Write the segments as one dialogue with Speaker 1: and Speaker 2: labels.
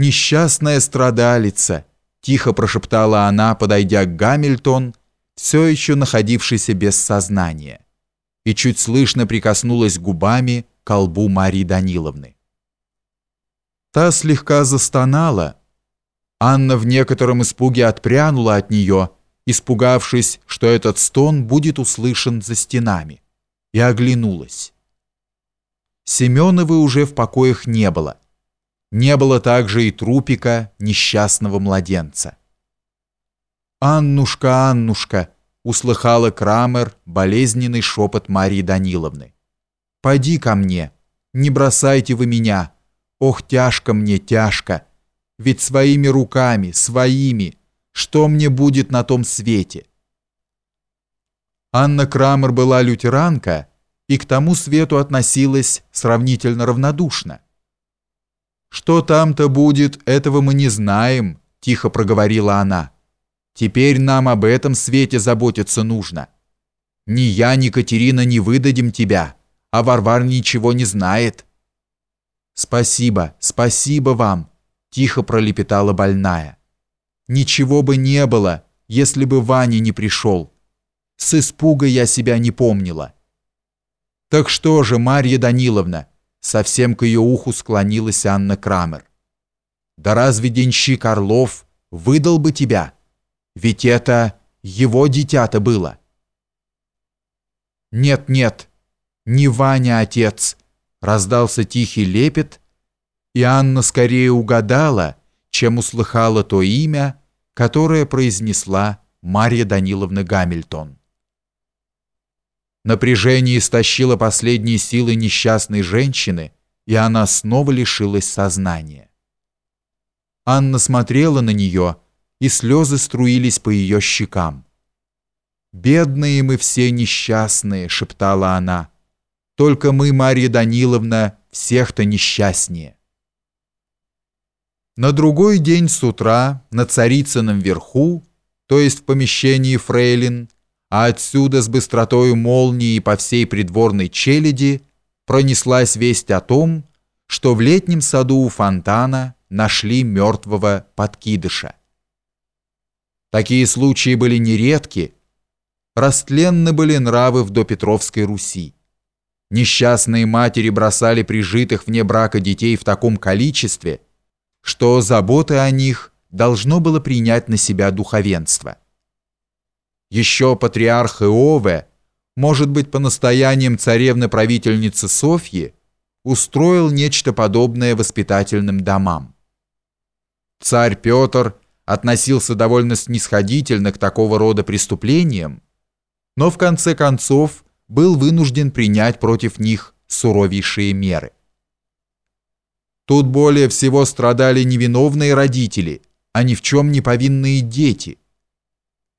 Speaker 1: Несчастная страдалица!» – тихо прошептала она, подойдя к Гамильтон, все еще находившийся без сознания, и чуть слышно прикоснулась губами к колбу Марии Даниловны. Та слегка застонала. Анна в некотором испуге отпрянула от нее, испугавшись, что этот стон будет услышан за стенами, и оглянулась. Семеновой уже в покоях не было. Не было также и трупика несчастного младенца. «Аннушка, Аннушка!» — услыхала Крамер болезненный шепот Марии Даниловны. «Пойди ко мне, не бросайте вы меня!» Ох, тяжко мне, тяжко. Ведь своими руками, своими, что мне будет на том свете? Анна Крамер была лютеранка и к тому свету относилась сравнительно равнодушно. «Что там-то будет, этого мы не знаем», – тихо проговорила она. «Теперь нам об этом свете заботиться нужно. Ни я, ни Катерина не выдадим тебя, а Варвар ничего не знает». «Спасибо, спасибо вам!» – тихо пролепетала больная. «Ничего бы не было, если бы Ваня не пришел. С испуга я себя не помнила». «Так что же, Марья Даниловна?» – совсем к ее уху склонилась Анна Крамер. «Да разве денщик Орлов выдал бы тебя? Ведь это его дитя-то было». «Нет, нет, не Ваня отец», раздался тихий лепет, и Анна скорее угадала, чем услыхала то имя, которое произнесла Марья Даниловна Гамильтон. Напряжение истощило последние силы несчастной женщины, и она снова лишилась сознания. Анна смотрела на нее, и слезы струились по ее щекам. «Бедные мы все несчастные», — шептала она, — только мы, Марья Даниловна, всех-то несчастнее. На другой день с утра на Царицыном верху, то есть в помещении фрейлин, а отсюда с быстротою молнии по всей придворной челяди, пронеслась весть о том, что в летнем саду у фонтана нашли мертвого подкидыша. Такие случаи были нередки, растленны были нравы в допетровской Руси. Несчастные матери бросали прижитых вне брака детей в таком количестве, что заботы о них должно было принять на себя духовенство. Еще патриарх Иове, может быть, по настояниям царевны-правительницы Софьи, устроил нечто подобное воспитательным домам. Царь Петр относился довольно снисходительно к такого рода преступлениям, но в конце концов был вынужден принять против них суровейшие меры. Тут более всего страдали невиновные родители, а ни в чем не повинные дети.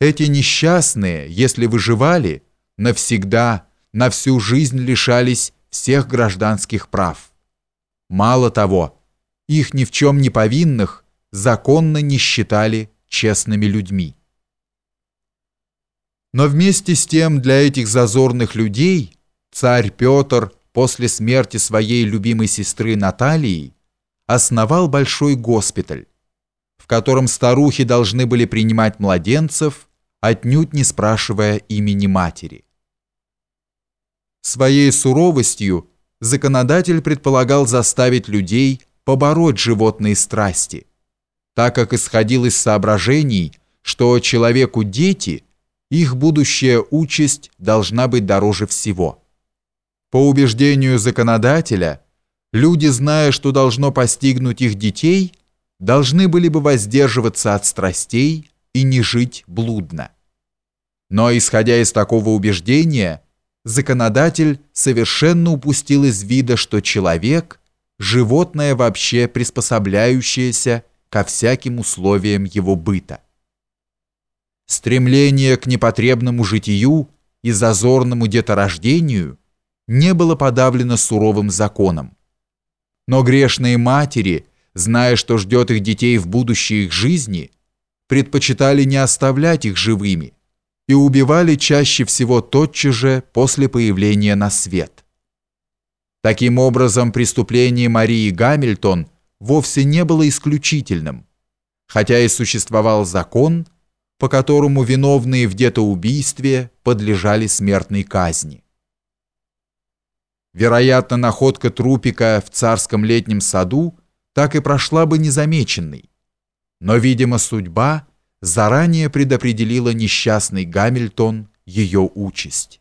Speaker 1: Эти несчастные, если выживали, навсегда, на всю жизнь лишались всех гражданских прав. Мало того, их ни в чем не повинных законно не считали честными людьми. Но вместе с тем для этих зазорных людей царь Петр после смерти своей любимой сестры Наталии основал большой госпиталь, в котором старухи должны были принимать младенцев, отнюдь не спрашивая имени матери. Своей суровостью законодатель предполагал заставить людей побороть животные страсти, так как исходил из соображений, что человеку дети – их будущая участь должна быть дороже всего. По убеждению законодателя, люди, зная, что должно постигнуть их детей, должны были бы воздерживаться от страстей и не жить блудно. Но исходя из такого убеждения, законодатель совершенно упустил из вида, что человек – животное вообще приспособляющееся ко всяким условиям его быта стремление к непотребному житию и зазорному деторождению не было подавлено суровым законом. Но грешные матери, зная, что ждет их детей в будущей их жизни, предпочитали не оставлять их живыми и убивали чаще всего тотчас же после появления на свет. Таким образом, преступление Марии Гамильтон вовсе не было исключительным, хотя и существовал закон, по которому виновные в детоубийстве подлежали смертной казни. Вероятно, находка трупика в царском летнем саду так и прошла бы незамеченной, но, видимо, судьба заранее предопределила несчастный Гамильтон ее участь.